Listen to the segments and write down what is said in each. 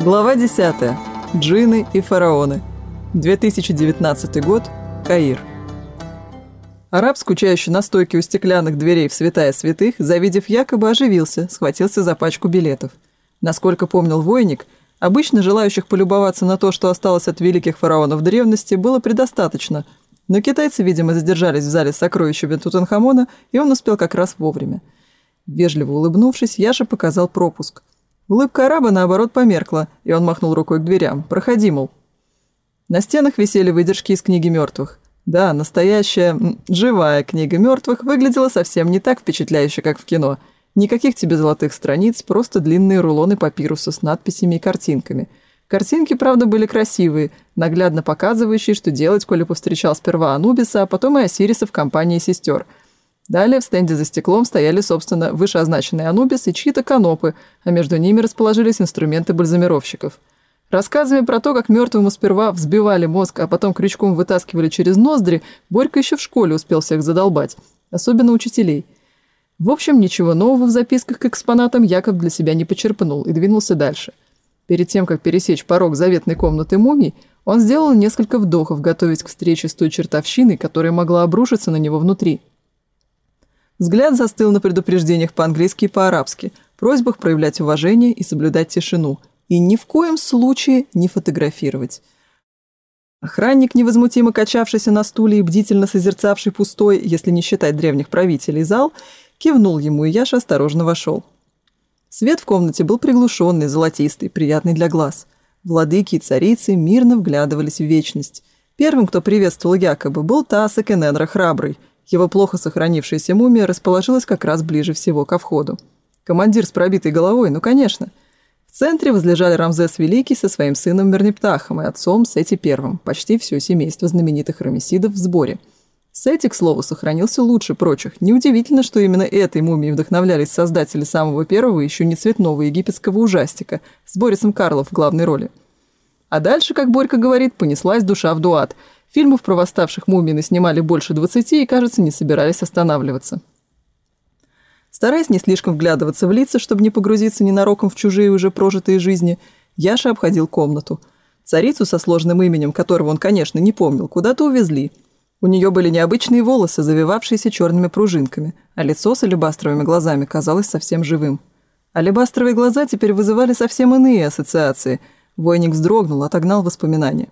Глава 10. Джины и фараоны. 2019 год. Каир. Араб, скучающий на стойке у стеклянных дверей в святая святых, завидев якобы оживился, схватился за пачку билетов. Насколько помнил войник, обычно желающих полюбоваться на то, что осталось от великих фараонов древности, было предостаточно, но китайцы, видимо, задержались в зале с сокровищами Тутанхамона, и он успел как раз вовремя. Вежливо улыбнувшись, Яша показал пропуск – Улыбка араба, наоборот, померкла, и он махнул рукой к дверям. «Проходи, мол». На стенах висели выдержки из книги мертвых. Да, настоящая, живая книга мертвых выглядела совсем не так впечатляюще, как в кино. Никаких тебе золотых страниц, просто длинные рулоны папируса с надписями и картинками. Картинки, правда, были красивые, наглядно показывающие, что делать, коли повстречал сперва Анубиса, а потом и Осириса в компании сестер – Далее в стенде за стеклом стояли, собственно, вышеозначенные Анубис и чьи-то канопы, а между ними расположились инструменты бальзамировщиков. Рассказами про то, как мертвому сперва взбивали мозг, а потом крючком вытаскивали через ноздри, Борька еще в школе успел всех задолбать, особенно учителей. В общем, ничего нового в записках к экспонатам Якоб для себя не почерпнул и двинулся дальше. Перед тем, как пересечь порог заветной комнаты мумий, он сделал несколько вдохов, готовясь к встрече с той чертовщиной, которая могла обрушиться на него внутри – Взгляд застыл на предупреждениях по-английски и по-арабски, просьбах проявлять уважение и соблюдать тишину, и ни в коем случае не фотографировать. Охранник, невозмутимо качавшийся на стуле и бдительно созерцавший пустой, если не считать древних правителей, зал, кивнул ему, и Яша осторожно вошел. Свет в комнате был приглушенный, золотистый, приятный для глаз. Владыки и царицы мирно вглядывались в вечность. Первым, кто приветствовал Якобы, был Тасак Энедра Храбрый – его плохо сохранившаяся мумия расположилась как раз ближе всего ко входу. Командир с пробитой головой, ну конечно. В центре возлежали Рамзес Великий со своим сыном Мерниптахом и отцом Сети Первым, почти все семейство знаменитых рамесидов в сборе. Сети, к слову, сохранился лучше прочих. Неудивительно, что именно этой мумией вдохновлялись создатели самого первого, еще не цветного египетского ужастика с Борисом Карлов в главной роли. А дальше, как Борька говорит, понеслась душа в дуат – Фильмов про восставших мумий снимали больше 20 и, кажется, не собирались останавливаться. Стараясь не слишком вглядываться в лица, чтобы не погрузиться ненароком в чужие уже прожитые жизни, Яша обходил комнату. Царицу со сложным именем, которого он, конечно, не помнил, куда-то увезли. У нее были необычные волосы, завивавшиеся черными пружинками, а лицо с алебастровыми глазами казалось совсем живым. Алебастровые глаза теперь вызывали совсем иные ассоциации. Войник вздрогнул, отогнал воспоминания.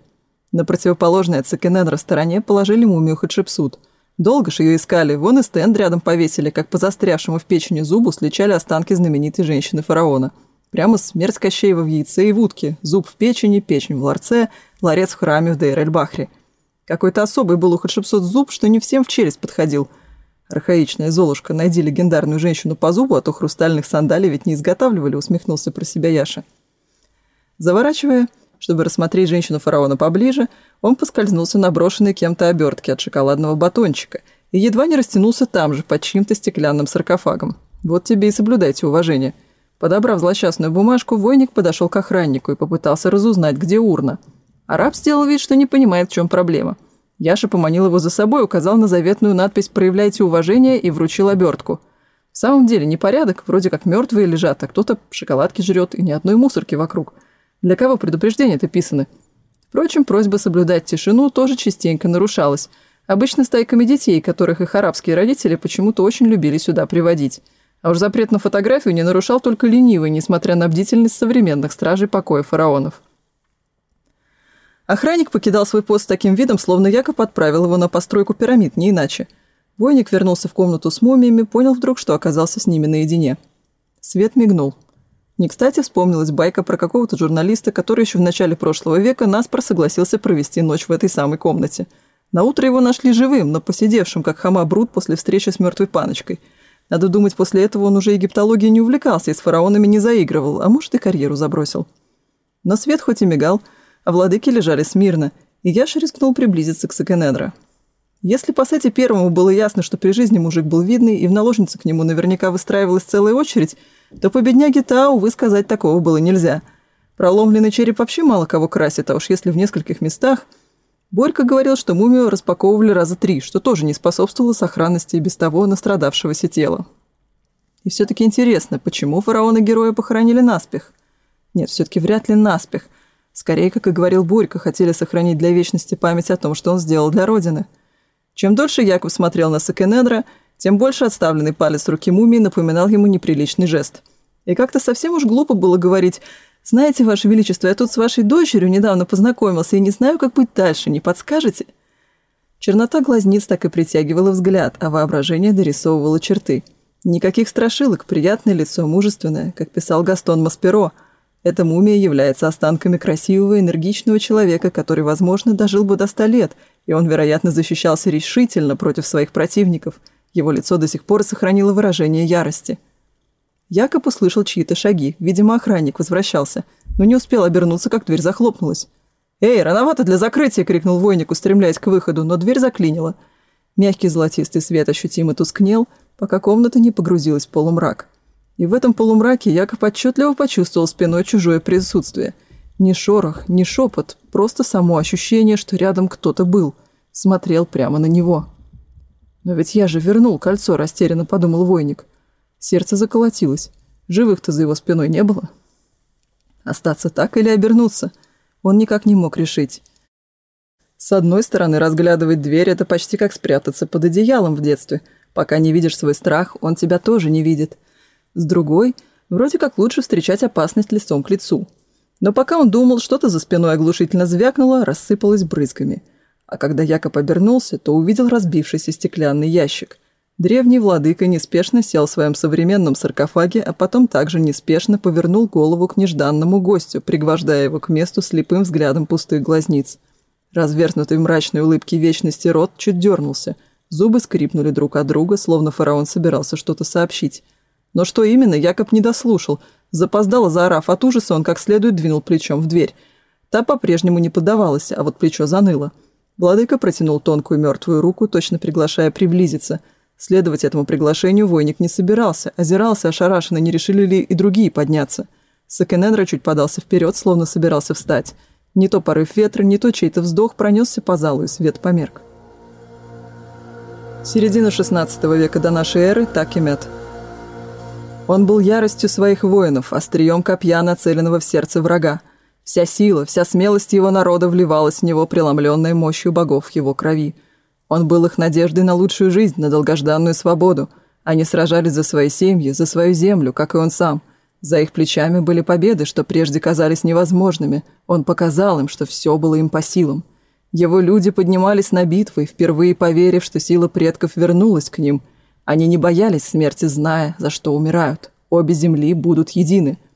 На противоположной от секонд стороне положили мумию Хатшепсут. Долго ж ее искали, вон и стенд рядом повесили, как по застрявшему в печени зубу сличали останки знаменитой женщины-фараона. Прямо смерть Кощеева в яйце и в утке, зуб в печени, печень в ларце, ларец в храме в дейр бахре Какой-то особый был у Хатшепсут зуб, что не всем в челюсть подходил. Архаичная Золушка, найди легендарную женщину по зубу, а то хрустальных сандалий ведь не изготавливали, усмехнулся про себя Яша. Заворачивая, чтобы рассмотреть женщину-фараона поближе, он поскользнулся на брошенной кем-то обертке от шоколадного батончика и едва не растянулся там же, под чьим-то стеклянным саркофагом. Вот тебе и соблюдайте уважение. Подобрав злосчастную бумажку, войник подошел к охраннику и попытался разузнать, где урна. Араб сделал вид, что не понимает, в чем проблема. Яша поманил его за собой, указал на заветную надпись «Проявляйте уважение» и вручил обертку. В самом деле непорядок, вроде как мертвые лежат, а кто-то шоколадки жрет и ни одной мусорки вокруг – для кого предупреждения это писаны? Впрочем, просьба соблюдать тишину тоже частенько нарушалась. Обычно стайками детей, которых их арабские родители почему-то очень любили сюда приводить. А уж запрет на фотографию не нарушал только ленивый, несмотря на бдительность современных стражей покоя фараонов. Охранник покидал свой пост с таким видом, словно якобы отправил его на постройку пирамид, не иначе. Бойник вернулся в комнату с мумиями, понял вдруг, что оказался с ними наедине. Свет мигнул. Не кстати вспомнилась байка про какого-то журналиста, который еще в начале прошлого века Наспор согласился провести ночь в этой самой комнате. На утро его нашли живым, но посидевшим, как хама Брут после встречи с мертвой паночкой. Надо думать, после этого он уже египтологией не увлекался и с фараонами не заигрывал, а может и карьеру забросил. Но свет хоть и мигал, а владыки лежали смирно, и Яша рискнул приблизиться к Сакенедро. Если по сете первому было ясно, что при жизни мужик был видный и в наложнице к нему наверняка выстраивалась целая очередь – то по бедняге Тау вы сказать такого было нельзя. Проломленный череп вообще мало кого красит, а уж если в нескольких местах... Борька говорил, что мумию распаковывали раза три, что тоже не способствовало сохранности и без того настрадавшегося тела. И все-таки интересно, почему фараоны героя похоронили наспех? Нет, все-таки вряд ли наспех. Скорее, как и говорил Борька, хотели сохранить для вечности память о том, что он сделал для Родины. Чем дольше Яков смотрел на Сакенедра, тем больше отставленный палец руки мумии напоминал ему неприличный жест. И как-то совсем уж глупо было говорить «Знаете, Ваше Величество, я тут с вашей дочерью недавно познакомился и не знаю, как быть дальше, не подскажете?» Чернота глазниц так и притягивала взгляд, а воображение дорисовывало черты. Никаких страшилок, приятное лицо, мужественное, как писал Гастон Масперо. Эта мумия является останками красивого, энергичного человека, который, возможно, дожил бы до ста лет, и он, вероятно, защищался решительно против своих противников – его лицо до сих пор сохранило выражение ярости. Якоб услышал чьи-то шаги. Видимо, охранник возвращался, но не успел обернуться, как дверь захлопнулась. «Эй, рановато для закрытия!» – крикнул войник, устремляясь к выходу, но дверь заклинила. Мягкий золотистый свет ощутимо тускнел, пока комната не погрузилась в полумрак. И в этом полумраке Якоб отчетливо почувствовал спиной чужое присутствие. Ни шорох, ни шепот, просто само ощущение, что рядом кто-то был. Смотрел прямо на него. «Но ведь я же вернул кольцо», — растерянно подумал войник. Сердце заколотилось. Живых-то за его спиной не было. Остаться так или обернуться — он никак не мог решить. С одной стороны, разглядывать дверь – это почти как спрятаться под одеялом в детстве. Пока не видишь свой страх, он тебя тоже не видит. С другой, вроде как а когда Якоб обернулся, то увидел разбившийся стеклянный ящик. Древний владыка неспешно сел в своем современном саркофаге, а потом также неспешно повернул голову к нежданному гостю, пригвождая его к месту слепым взглядом пустых глазниц. Развернутый в мрачной улыбке вечности рот чуть дернулся. Зубы скрипнули друг от друга, словно фараон собирался что-то сообщить. Но что именно, Якоб не дослушал. Запоздало заорав от ужаса, он как следует двинул плечом в дверь. Та по-прежнему не поддавалась, а вот плечо заныло. Владыка протянул тонкую мертвую руку, точно приглашая приблизиться. Следовать этому приглашению войник не собирался, озирался ошарашенно, не решили ли и другие подняться. Сакененра чуть подался вперед, словно собирался встать. Не то порыв ветра, не то чей-то вздох пронесся по залу, и свет померк. Середина 16 века до нашей эры так и мед. Он был яростью своих воинов, острием копья, нацеленного в сердце врага. Вся сила, вся смелость его народа вливалась в него, преломленной мощью богов в его крови. Он был их надеждой на лучшую жизнь, на долгожданную свободу. Они сражались за свои семьи, за свою землю, как и он сам. За их плечами были победы, что прежде казались невозможными. Он показал им, что все было им по силам. Его люди поднимались на битвы, впервые поверив, что сила предков вернулась к ним. Они не боялись смерти, зная, за что умирают. Обе земли будут едины –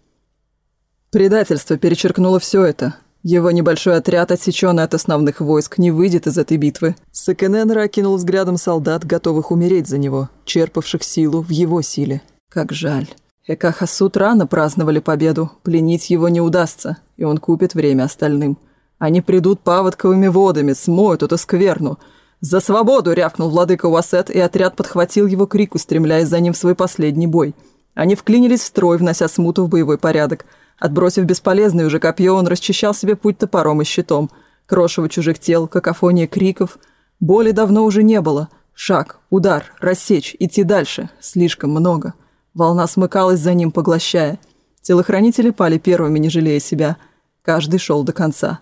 Предательство перечеркнуло все это. Его небольшой отряд, отсеченный от основных войск, не выйдет из этой битвы. Сакененра окинул взглядом солдат, готовых умереть за него, черпавших силу в его силе. Как жаль. Экахасут рано праздновали победу, пленить его не удастся, и он купит время остальным. Они придут паводковыми водами, смоют эту скверну. «За свободу!» — рявкнул владыка Уасет, и отряд подхватил его крик, устремляясь за ним в свой последний бой. Они вклинились в строй, внося смуту в боевой порядок — Отбросив бесполезное уже копье, он расчищал себе путь топором и щитом. Крошево чужих тел, какофония криков. Боли давно уже не было. Шаг, удар, рассечь, идти дальше. Слишком много. Волна смыкалась за ним, поглощая. Телохранители пали первыми, не жалея себя. Каждый шел до конца.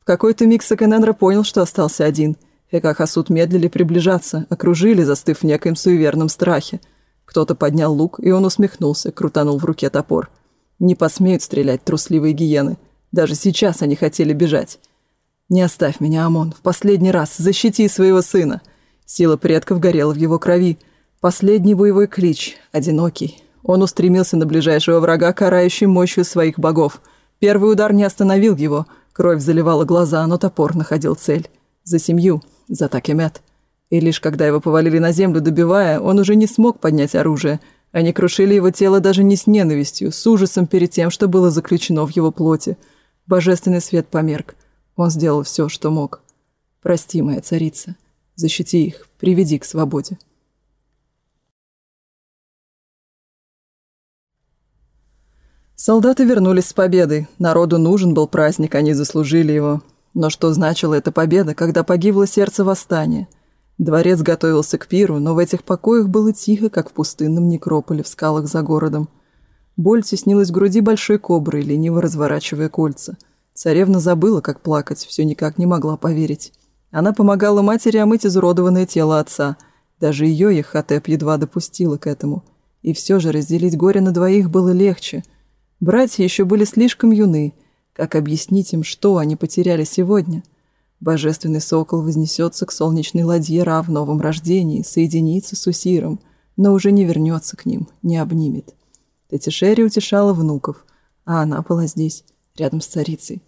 В какой-то миг Сакененра понял, что остался один. Фека медлили приближаться, окружили, застыв в некоем суеверном страхе. Кто-то поднял лук, и он усмехнулся, крутанул в руке топор. — не посмеют стрелять трусливые гиены. Даже сейчас они хотели бежать. Не оставь меня, Амон, в последний раз. Защити своего сына. Сила предков горела в его крови. Последний боевой клич, одинокий. Он устремился на ближайшего врага, карающий мощью своих богов. Первый удар не остановил его. Кровь заливала глаза, но топор находил цель. За семью, за Такемет. И лишь когда его повалили на землю, добивая, он уже не смог поднять оружие – они крушили его тело даже не с ненавистью, с ужасом перед тем, что было заключено в его плоти. Божественный свет померк. Он сделал все, что мог. Прости, моя царица. Защити их, приведи к свободе. Солдаты вернулись с победой. Народу нужен был праздник, они заслужили его. Но что значила эта победа, когда погибло сердце восстания – Дворец готовился к пиру, но в этих покоях было тихо, как в пустынном некрополе в скалах за городом. Боль теснилась в груди большой кобры, лениво разворачивая кольца. Царевна забыла, как плакать, все никак не могла поверить. Она помогала матери омыть изуродованное тело отца. Даже ее Ехотеп едва допустила к этому. И все же разделить горе на двоих было легче. Братья еще были слишком юны. Как Божественный сокол вознесется к солнечной ладье Ра в новом рождении, соединится с Усиром, но уже не вернется к ним, не обнимет. Тетишери утешала внуков, а она была здесь, рядом с царицей.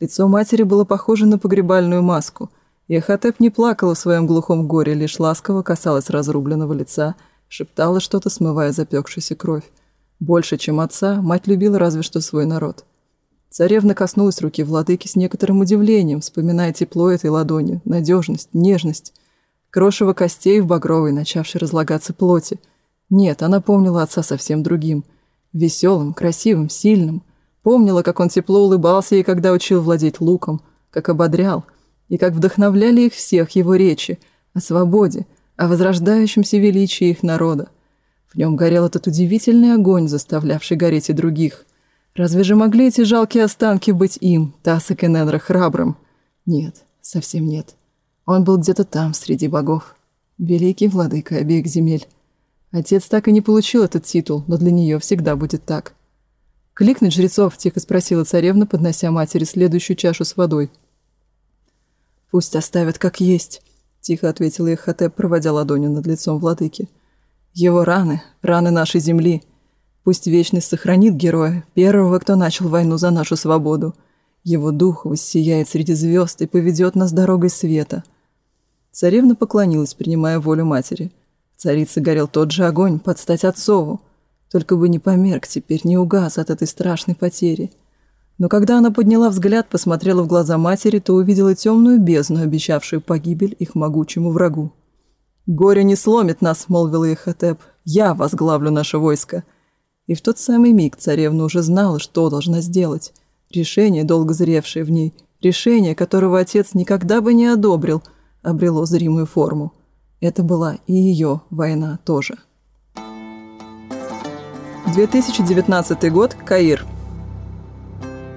Лицо матери было похоже на погребальную маску, и Хатеп не плакала в своем глухом горе, лишь ласково касалась разрубленного лица, шептала что-то, смывая запекшуюся кровь. Больше, чем отца, мать любила разве что свой народ – Царевна коснулась руки владыки с некоторым удивлением, вспоминая тепло этой ладони, надежность, нежность. Крошево костей в багровой, начавшей разлагаться плоти. Нет, она помнила отца совсем другим. Веселым, красивым, сильным. Помнила, как он тепло улыбался ей, когда учил владеть луком, как ободрял, и как вдохновляли их всех его речи о свободе, о возрождающемся величии их народа. В нем горел этот удивительный огонь, заставлявший гореть и других – Разве же могли эти жалкие останки быть им, Тасак и Ненра, храбрым? Нет, совсем нет. Он был где-то там, среди богов. Великий владыка обеих земель. Отец так и не получил этот титул, но для нее всегда будет так. «Кликнуть жрецов?» – тихо спросила царевна, поднося матери следующую чашу с водой. «Пусть оставят как есть», – тихо ответила Эхотеп, проводя ладонью над лицом владыки. «Его раны, раны нашей земли – Пусть вечность сохранит героя, первого, кто начал войну за нашу свободу. Его дух воссияет среди звезд и поведет нас дорогой света». Царевна поклонилась, принимая волю матери – царицы горел тот же огонь под стать отцову, только бы не померк теперь, не угас от этой страшной потери. Но когда она подняла взгляд, посмотрела в глаза матери, то увидела темную бездну, обещавшую погибель их могучему врагу. «Горе не сломит нас», — молвил Ехотеп, — «я возглавлю наше войско». И в тот самый миг царевна уже знала, что должна сделать. Решение, долго зревшее в ней, решение, которого отец никогда бы не одобрил, обрело зримую форму. Это была и ее война тоже. 2019 год, Каир.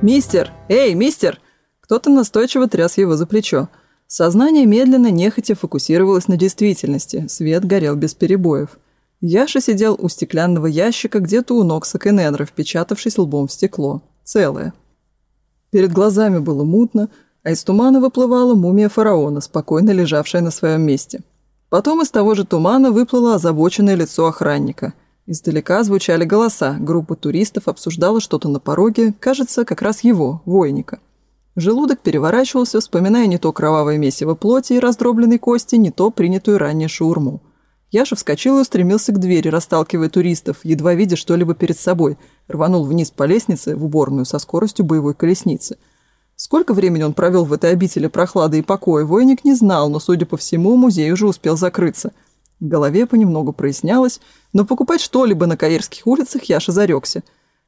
«Мистер! Эй, мистер!» Кто-то настойчиво тряс его за плечо. Сознание медленно, нехотя фокусировалось на действительности. Свет горел без перебоев. Яша сидел у стеклянного ящика где-то у ног Сакенедра, впечатавшись лбом в стекло. Целое. Перед глазами было мутно, а из тумана выплывала мумия фараона, спокойно лежавшая на своем месте. Потом из того же тумана выплыло озабоченное лицо охранника. Издалека звучали голоса, группа туристов обсуждала что-то на пороге, кажется, как раз его, войника. Желудок переворачивался, вспоминая не то кровавое месиво плоти и раздробленной кости, не то принятую ранее шаурму. Яша вскочил и устремился к двери, расталкивая туристов, едва видя что-либо перед собой. Рванул вниз по лестнице в уборную со скоростью боевой колесницы. Сколько времени он провел в этой обители прохлады и покоя, войник не знал, но, судя по всему, музей уже успел закрыться. В голове понемногу прояснялось, но покупать что-либо на Каирских улицах Яша зарекся.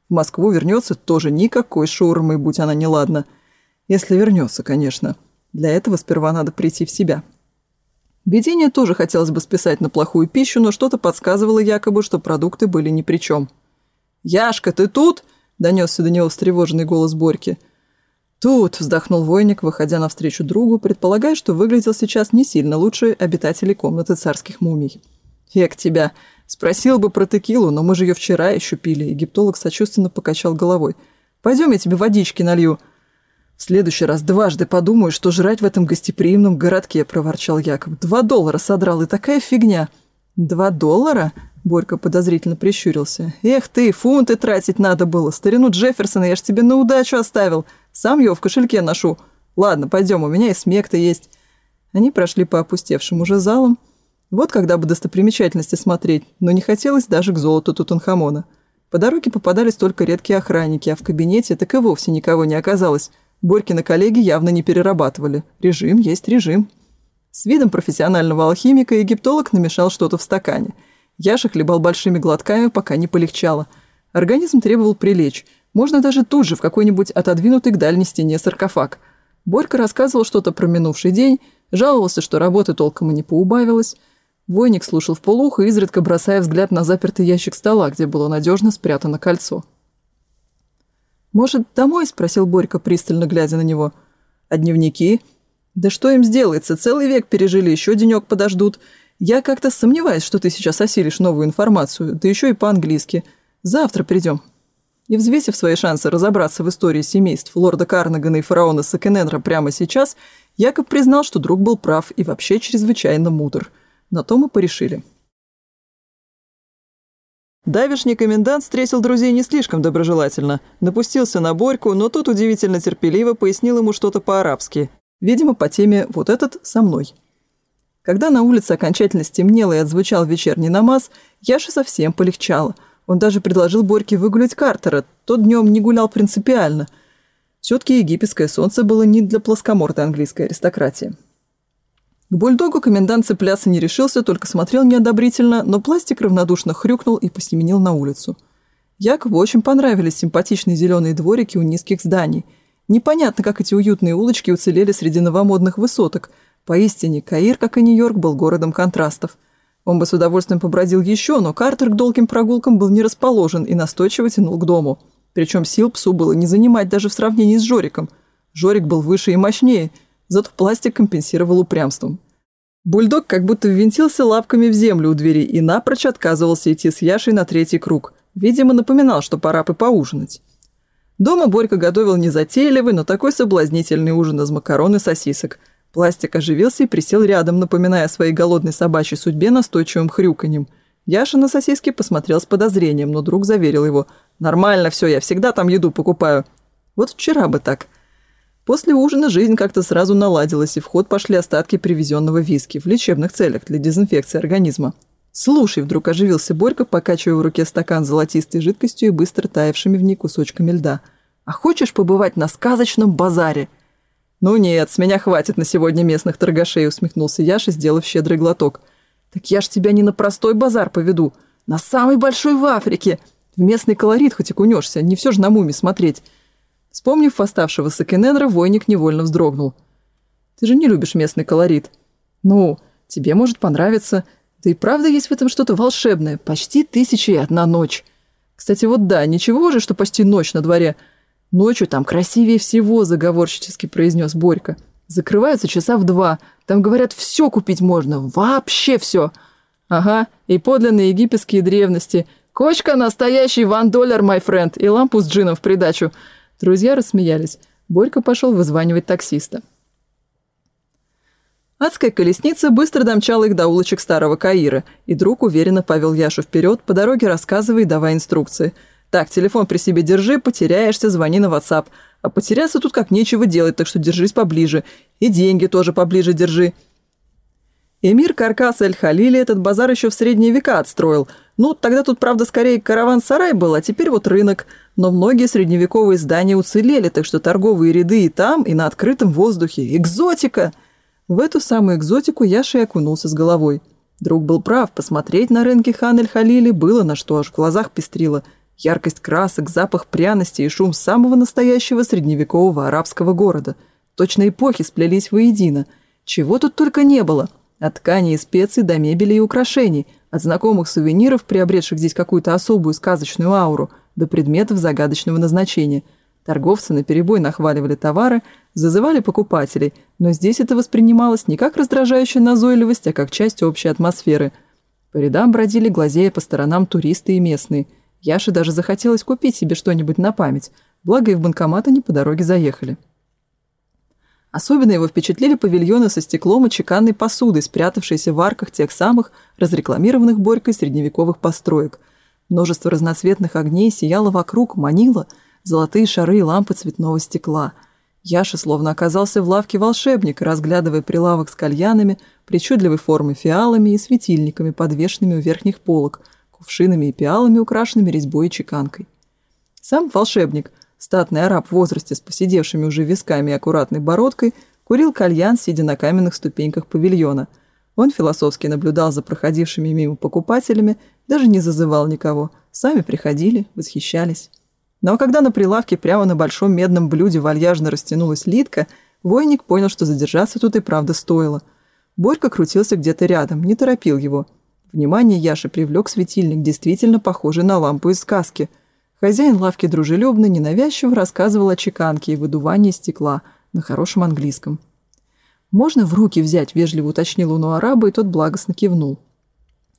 В Москву вернется тоже никакой шаурмы, будь она неладна. Если вернется, конечно. Для этого сперва надо прийти в себя. Бедение тоже хотелось бы списать на плохую пищу, но что-то подсказывало якобы, что продукты были ни при чем. «Яшка, ты тут?» – донесся до него встревоженный голос Борьки. «Тут!» – вздохнул войник, выходя навстречу другу, предполагая, что выглядел сейчас не сильно лучше обитателей комнаты царских мумий. «Эк тебя! Спросил бы про текилу, но мы же ее вчера еще пили», – египтолог сочувственно покачал головой. «Пойдем, я тебе водички налью!» Следующий раз дважды подумаю, что жрать в этом гостеприимном городке, проворчал Якоб. Два доллара содрал, и такая фигня. Два доллара? Борька подозрительно прищурился. Эх ты, фунты тратить надо было. Старину Джефферсона я ж тебе на удачу оставил. Сам его в кошельке ношу. Ладно, пойдем, у меня и смех-то есть. Они прошли по опустевшим уже залам. Вот когда бы достопримечательности смотреть, но не хотелось даже к золоту Тутанхамона. По дороге попадались только редкие охранники, а в кабинете так и вовсе никого не оказалось – Борькины коллеги явно не перерабатывали. Режим есть режим. С видом профессионального алхимика египтолог намешал что-то в стакане. Яша хлебал большими глотками, пока не полегчало. Организм требовал прилечь. Можно даже тут же в какой-нибудь отодвинутый к дальней стене саркофаг. Борька рассказывал что-то про минувший день, жаловался, что работы толком и не поубавилось. Войник слушал в полухо, изредка бросая взгляд на запертый ящик стола, где было надежно спрятано кольцо. «Может, домой?» – спросил Борька, пристально глядя на него. «А дневники?» «Да что им сделается? Целый век пережили, еще денек подождут. Я как-то сомневаюсь, что ты сейчас осилишь новую информацию, да еще и по-английски. Завтра придем». И взвесив свои шансы разобраться в истории семейств лорда Карнагана и фараона Сакененра прямо сейчас, Якоб признал, что друг был прав и вообще чрезвычайно мудр. На то мы порешили. Давишний комендант встретил друзей не слишком доброжелательно, напустился на Борьку, но тот удивительно терпеливо пояснил ему что-то по-арабски. Видимо, по теме «Вот этот со мной». Когда на улице окончательно стемнело и отзвучал вечерний намаз, Яша совсем полегчало. Он даже предложил Борьке выгулять Картера, тот днем не гулял принципиально. Все-таки египетское солнце было не для плоскомортой английской аристократии. К бульдогу комендант цепляться не решился, только смотрел неодобрительно, но пластик равнодушно хрюкнул и посеменил на улицу. Якобы очень понравились симпатичные зеленые дворики у низких зданий. Непонятно, как эти уютные улочки уцелели среди новомодных высоток. Поистине, Каир, как и Нью-Йорк, был городом контрастов. Он бы с удовольствием побродил еще, но Картер к долгим прогулкам был не расположен и настойчиво тянул к дому. Причем сил псу было не занимать даже в сравнении с Жориком. Жорик был выше и мощнее – Зато пластик компенсировал упрямством. Бульдог как будто ввинтился лапками в землю у двери и напрочь отказывался идти с Яшей на третий круг. Видимо, напоминал, что пора бы поужинать. Дома Борька готовил незатейливый, но такой соблазнительный ужин из макарон и сосисок. Пластик оживился и присел рядом, напоминая о своей голодной собачьей судьбе настойчивым хрюканьем. Яша на сосиски посмотрел с подозрением, но друг заверил его. «Нормально все, я всегда там еду покупаю». «Вот вчера бы так». После ужина жизнь как-то сразу наладилась, и в ход пошли остатки привезенного виски в лечебных целях для дезинфекции организма. «Слушай», — вдруг оживился Борька, покачивая в руке стакан золотистой жидкостью и быстро таявшими в ней кусочками льда. «А хочешь побывать на сказочном базаре?» «Ну нет, с меня хватит на сегодня местных торгашей», — усмехнулся Яша, сделав щедрый глоток. «Так я ж тебя не на простой базар поведу, на самый большой в Африке. В местный колорит хоть и кунешься, не все же на муми смотреть. Вспомнив оставшегося Кененра, войник невольно вздрогнул. «Ты же не любишь местный колорит. Ну, тебе может понравиться. Да и правда есть в этом что-то волшебное. Почти тысяча и одна ночь. Кстати, вот да, ничего же, что почти ночь на дворе. Ночью там красивее всего», — заговорщически произнес Борька. «Закрываются часа в два. Там, говорят, все купить можно. Вообще все. Ага, и подлинные египетские древности. Кочка настоящий ван-доллар, май френд, и лампу с джином в придачу». Друзья рассмеялись. Борька пошел вызванивать таксиста. Адская колесница быстро домчала их до улочек Старого Каира, и друг уверенно повел Яшу вперед, по дороге рассказывая и давая инструкции. «Так, телефон при себе держи, потеряешься, звони на WhatsApp. А потеряться тут как нечего делать, так что держись поближе. И деньги тоже поближе держи». Эмир Каркас Эль-Халили этот базар еще в средние века отстроил – ну, тогда тут, правда, скорее караван-сарай был, а теперь вот рынок. Но многие средневековые здания уцелели, так что торговые ряды и там, и на открытом воздухе. Экзотика! В эту самую экзотику Яша и окунулся с головой. Друг был прав, посмотреть на рынке хан халили было на что, аж в глазах пестрило. Яркость красок, запах пряности и шум самого настоящего средневекового арабского города. Точно эпохи сплелись воедино. Чего тут только не было. От тканей и специй до мебели и украшений – от знакомых сувениров, приобретших здесь какую-то особую сказочную ауру, до предметов загадочного назначения. Торговцы наперебой нахваливали товары, зазывали покупателей, но здесь это воспринималось не как раздражающая назойливость, а как часть общей атмосферы. По рядам бродили, глазея по сторонам туристы и местные. Яше даже захотелось купить себе что-нибудь на память, благо и в банкоматы не по дороге заехали. Особенно его впечатлили павильоны со стеклом и чеканной посудой, спрятавшиеся в арках тех самых разрекламированных Борькой средневековых построек. Множество разноцветных огней сияло вокруг, манило золотые шары и лампы цветного стекла. Яша словно оказался в лавке волшебника, разглядывая прилавок с кальянами, причудливой формы фиалами и светильниками, подвешенными у верхних полок, кувшинами и пиалами, украшенными резьбой и чеканкой. Сам волшебник – Статный араб в возрасте с посидевшими уже висками и аккуратной бородкой курил кальян, сидя на каменных ступеньках павильона. Он философски наблюдал за проходившими мимо покупателями, даже не зазывал никого. Сами приходили, восхищались. Но когда на прилавке прямо на большом медном блюде вальяжно растянулась литка, войник понял, что задержаться тут и правда стоило. Борька крутился где-то рядом, не торопил его. Внимание Яши привлек светильник, действительно похожий на лампу из сказки – Хозяин лавки дружелюбно, ненавязчиво рассказывал о чеканке и выдувании стекла на хорошем английском. «Можно в руки взять?» – вежливо уточнил он у араба, и тот благостно кивнул.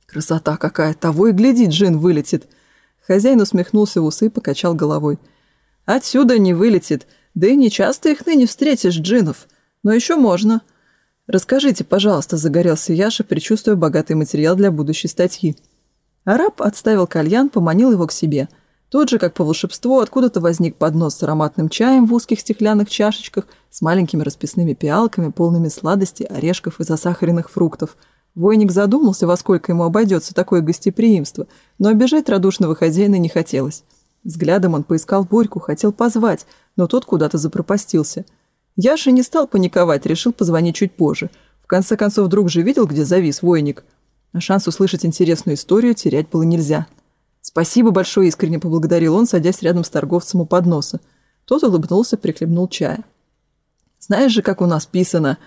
«Красота какая! Того и гляди, джин вылетит!» Хозяин усмехнулся в усы и покачал головой. «Отсюда не вылетит, да и нечасто их ныне встретишь, джинов, но еще можно». «Расскажите, пожалуйста», – загорелся Яша, предчувствуя богатый материал для будущей статьи. Араб отставил кальян, поманил его к себе – Тут же, как по волшебству, откуда-то возник поднос с ароматным чаем в узких стеклянных чашечках с маленькими расписными пиалками, полными сладостей, орешков и засахаренных фруктов. Войник задумался, во сколько ему обойдется такое гостеприимство, но обижать радушного хозяина не хотелось. Взглядом он поискал Борьку, хотел позвать, но тот куда-то запропастился. Яша не стал паниковать, решил позвонить чуть позже. В конце концов, вдруг же видел, где завис Войник. А шанс услышать интересную историю терять было нельзя. «Спасибо большое», — искренне поблагодарил он, садясь рядом с торговцем у подноса. Тот улыбнулся, прихлебнул чая. «Знаешь же, как у нас писано...»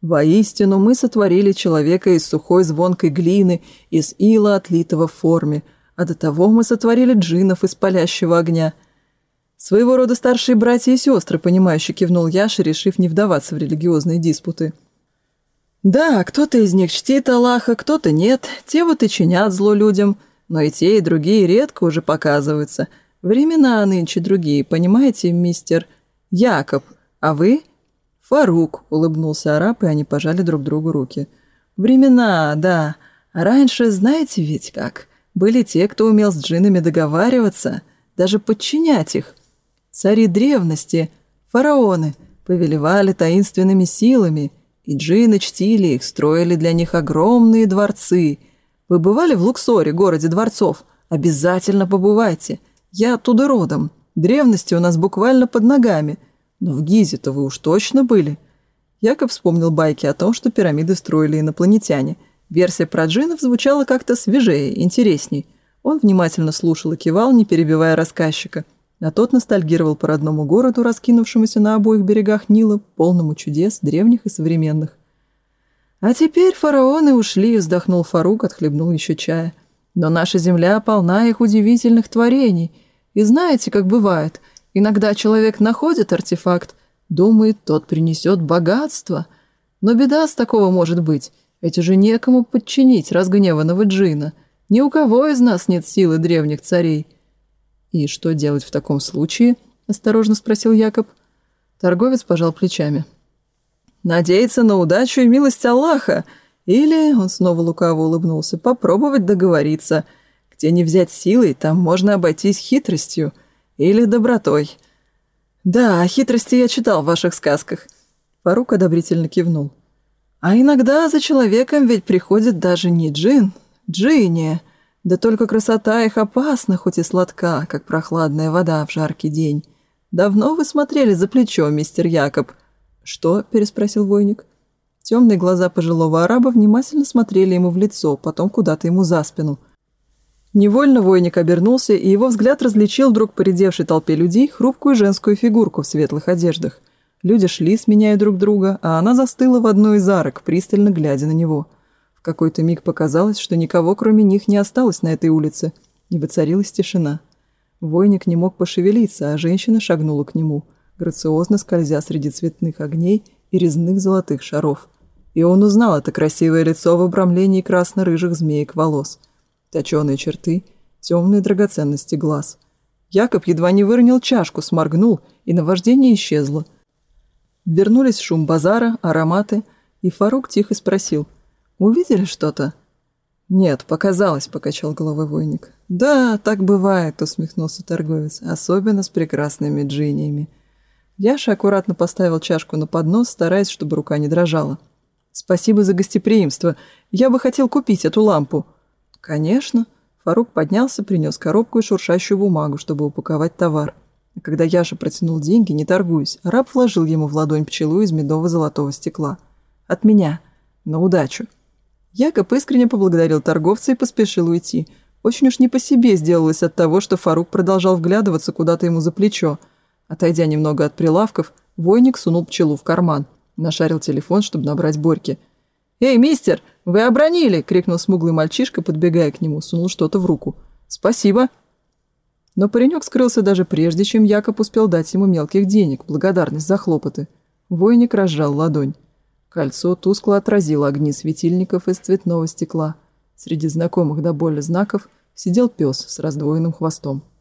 Воистину мы сотворили человека из сухой звонкой глины, из ила, отлитого в форме, а до того мы сотворили джинов из палящего огня. Своего рода старшие братья и сестры, понимающе кивнул Яша, решив не вдаваться в религиозные диспуты. Да, кто-то из них чтит Аллаха, кто-то нет, те вот и чинят зло людям – но и те, и другие редко уже показываются. Времена нынче другие, понимаете, мистер Якоб, а вы — Фарук», — улыбнулся араб, и они пожали друг другу руки. «Времена, да. Раньше, знаете ведь как, были те, кто умел с джинами договариваться, даже подчинять их. Цари древности, фараоны, повелевали таинственными силами, и джины чтили их, строили для них огромные дворцы — вы бывали в Луксоре, городе дворцов? Обязательно побывайте. Я оттуда родом. Древности у нас буквально под ногами. Но в Гизе-то вы уж точно были. Якоб вспомнил байки о том, что пирамиды строили инопланетяне. Версия про джинов звучала как-то свежее, интересней. Он внимательно слушал и кивал, не перебивая рассказчика. А тот ностальгировал по родному городу, раскинувшемуся на обоих берегах Нила, полному чудес древних и современных. «А теперь фараоны ушли», — вздохнул Фарук, отхлебнул еще чая. «Но наша земля полна их удивительных творений. И знаете, как бывает — Иногда человек находит артефакт, думает, тот принесет богатство. Но беда с такого может быть. Эти же некому подчинить разгневанного джина. Ни у кого из нас нет силы древних царей. «И что делать в таком случае?» – осторожно спросил Якоб. Торговец пожал плечами. Надеяться на удачу и милость Аллаха. Или, он снова лукаво улыбнулся, попробовать договориться. Где не взять силой, там можно обойтись хитростью. Или добротой. Да, о хитрости я читал в ваших сказках. Фарук одобрительно кивнул. А иногда за человеком ведь приходит даже не джин, джинни. Да только красота их опасна, хоть и сладка, как прохладная вода в жаркий день. Давно вы смотрели за плечо, мистер Якоб?» «Что?» – переспросил войник. Темные глаза пожилого араба внимательно смотрели ему в лицо, потом куда-то ему за спину. Невольно войник обернулся, и его взгляд различил вдруг поредевшей толпе людей хрупкую женскую фигурку в светлых одеждах. Люди шли, сменяя друг друга, а она застыла в одной из арок, пристально глядя на него. В какой-то миг показалось, что никого, кроме них, не осталось на этой улице, и воцарилась тишина. Войник не мог пошевелиться, а женщина шагнула к нему – грациозно скользя среди цветных огней и резных золотых шаров. И он узнал это красивое лицо в обрамлении красно-рыжих змеек волос, точеные черты, темные драгоценности глаз. Якоб едва не выронил чашку, сморгнул, и наваждение исчезло. Вернулись шум базара, ароматы, и Фарук тихо спросил. «Увидели что-то?» «Нет, показалось», — покачал головой войник. «Да, так бывает», — усмехнулся торговец, «особенно с прекрасными джиниями». Яша аккуратно поставил чашку на поднос, стараясь, чтобы рука не дрожала. «Спасибо за гостеприимство. Я бы хотел купить эту лампу». «Конечно». Фарук поднялся, принес коробку и шуршащую бумагу, чтобы упаковать товар. И а когда Яша протянул деньги, не торгуясь, раб вложил ему в ладонь пчелу из медово-золотого стекла. «От меня. На удачу». Якоб искренне поблагодарил торговца и поспешил уйти. Очень уж не по себе сделалось от того, что Фарук продолжал вглядываться куда-то ему за плечо – Отойдя немного от прилавков, войник сунул пчелу в карман, нашарил телефон, чтобы набрать Борьке. «Эй, мистер, вы обронили!» – крикнул смуглый мальчишка, подбегая к нему, сунул что-то в руку. «Спасибо!» Но паренек скрылся даже прежде, чем Якоб успел дать ему мелких денег, благодарность за хлопоты. Войник разжал ладонь. Кольцо тускло отразило огни светильников из цветного стекла. Среди знакомых до боли знаков сидел пес с раздвоенным хвостом.